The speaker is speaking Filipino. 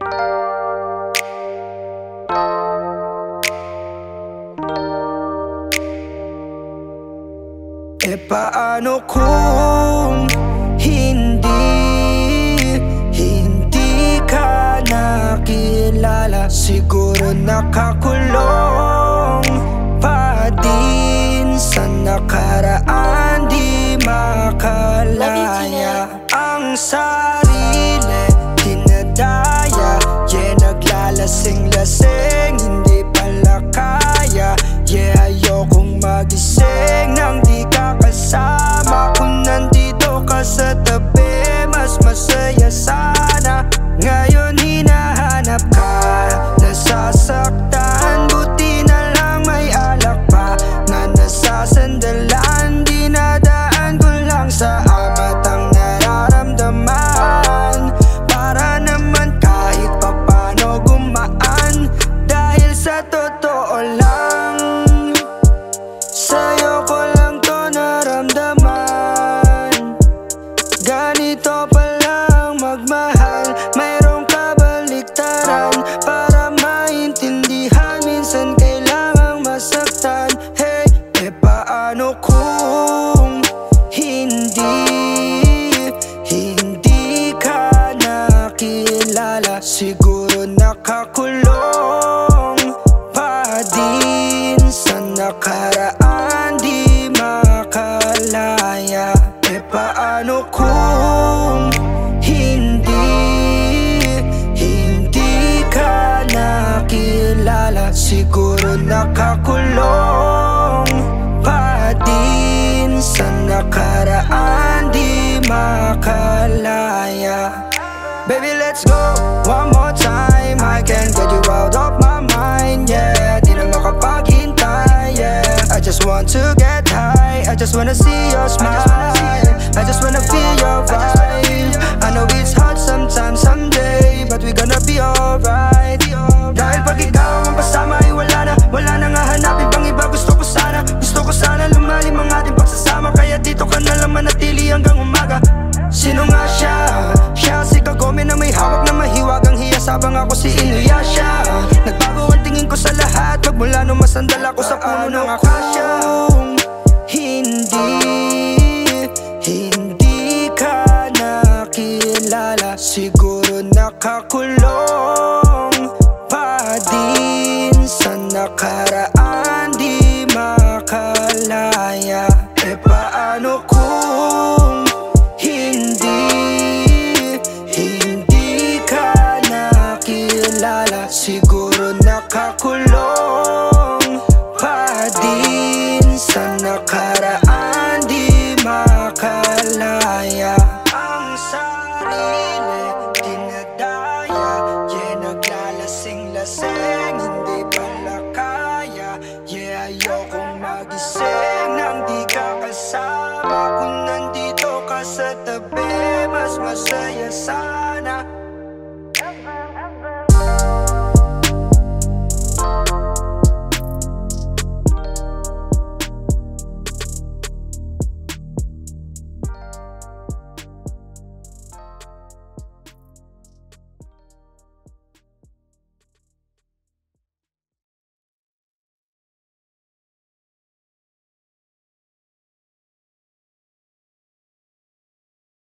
E paano kung hindi, hindi ka nakilala? Siguro nakakulong pa din sa nakaraan Di makalaya. Ang sa naglalasing-lasing Hindi pala kaya. Yeah, ayokong magising Nang di ka kasama. Kung nandito ka sa nakakulong. Pa din Sa nakaraan di makalaya. E paano kung hindi Hindi ka nakilala? Siguro nakakulong. Pa din Sa nakaraan di makalaya. Baby, let's go want to get high. I just wanna see your smile. I just wanna feel your vibe. I know it's hard sometimes, someday But we gonna be alright. Dahil pag ikaw ang kasama ay wala na Wala na nga hanapin pang iba. Gusto ko sana, gusto ko sana lumalim ang ating pagsasama. Kaya dito ka na lang manatili hanggang umaga. Sino nga siya? Siya si Kagome na may hawak na mahiwagang hiyas Habang ako si Inuyasha. Nagbago ang tingin ko sa lahat Magmula nung masandal ako sa puno ng akasya Siguro nakakulong pa din Sa nakaraan kasama Kung nandito ka sa tabi Mas masaya sana